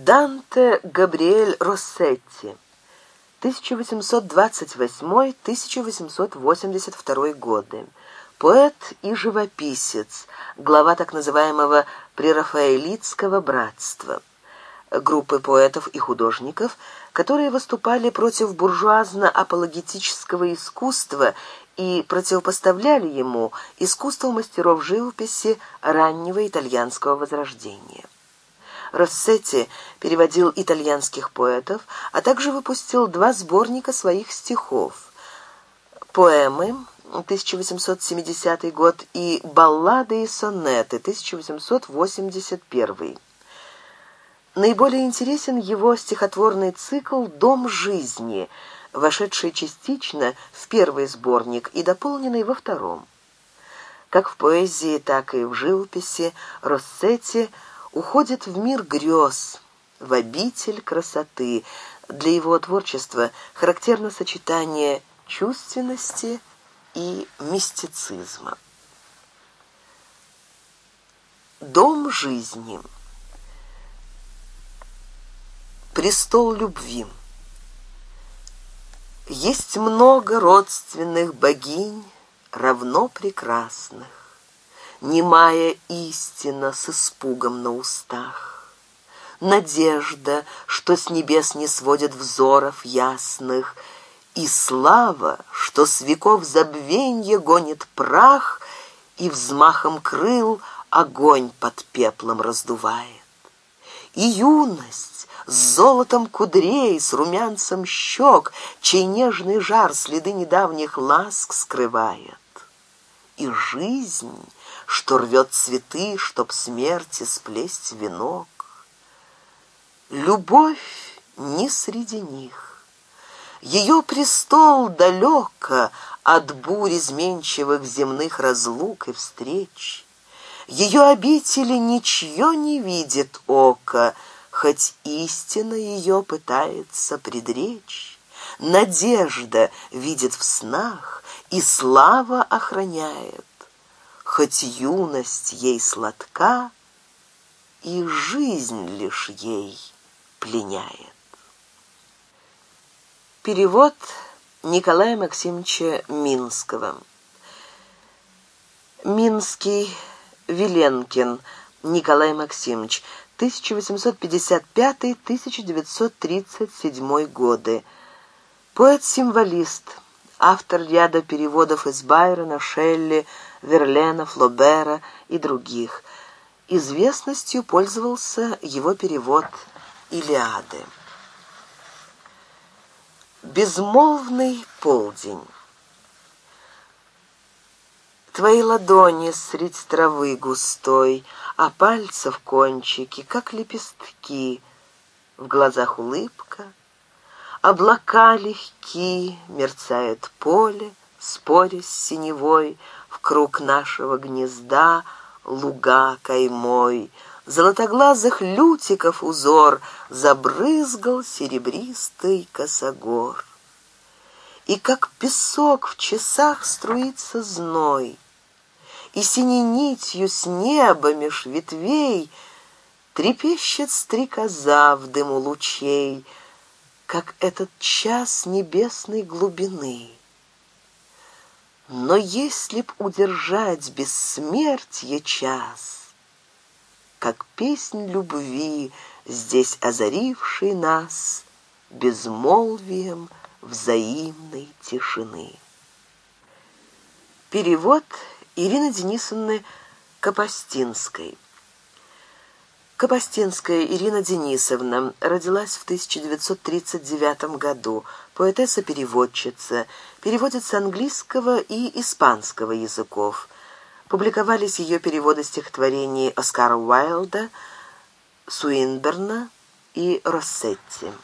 Данте Габриэль Россетти, 1828-1882 годы. Поэт и живописец, глава так называемого прерафаэлитского братства, группы поэтов и художников, которые выступали против буржуазно-апологетического искусства и противопоставляли ему искусство мастеров живописи раннего итальянского возрождения. Россетти переводил итальянских поэтов, а также выпустил два сборника своих стихов «Поэмы» 1870 год и «Баллады и сонеты» 1881 Наиболее интересен его стихотворный цикл «Дом жизни», вошедший частично в первый сборник и дополненный во втором. Как в поэзии, так и в живописи Россетти – уходит в мир грез, в обитель красоты. Для его творчества характерно сочетание чувственности и мистицизма. Дом жизни. Престол любви. Есть много родственных богинь, равно прекрасных немая истина с испугом на устах. Надежда, что с небес не сводит взоров ясных, и слава, что с веков забвенье гонит прах и взмахом крыл огонь под пеплом раздувает. И юность с золотом кудрей, с румянцем щек, чей нежный жар следы недавних ласк скрывает. И жизнь — что рвет цветы, чтоб смерти сплесть венок. Любовь не среди них. Ее престол далеко от бурь изменчивых земных разлук и встреч. Ее обители ничье не видит око, хоть истина ее пытается предречь. Надежда видит в снах, и слава охраняет хоть юность ей сладка, и жизнь лишь ей пленяет. Перевод Николая Максимовича Минского. Минский, Веленкин, Николай Максимович, 1855-1937 годы. Поэт-символист, автор ряда переводов из Байрона, Шелли, Верлена, Флобера и других. Известностью пользовался его перевод «Илиады». Безмолвный полдень. Твои ладони средь травы густой, А пальцев кончики, как лепестки, В глазах улыбка — Облака легки, мерцает поле, споря с синевой, В круг нашего гнезда луга каймой. Золотоглазых лютиков узор Забрызгал серебристый косогор. И как песок в часах струится зной, И синей нитью с неба меж ветвей Трепещет стрекоза в дыму лучей — как этот час небесной глубины. Но если б удержать бессмертие час, как песнь любви, здесь озаривший нас безмолвием взаимной тишины. Перевод Ирины Денисовны Капостинской. Кабастинская Ирина Денисовна родилась в 1939 году, поэтесса-переводчица, переводит с английского и испанского языков. Публиковались ее переводы стихотворений Оскара Уайлда, Суинберна и Россетти.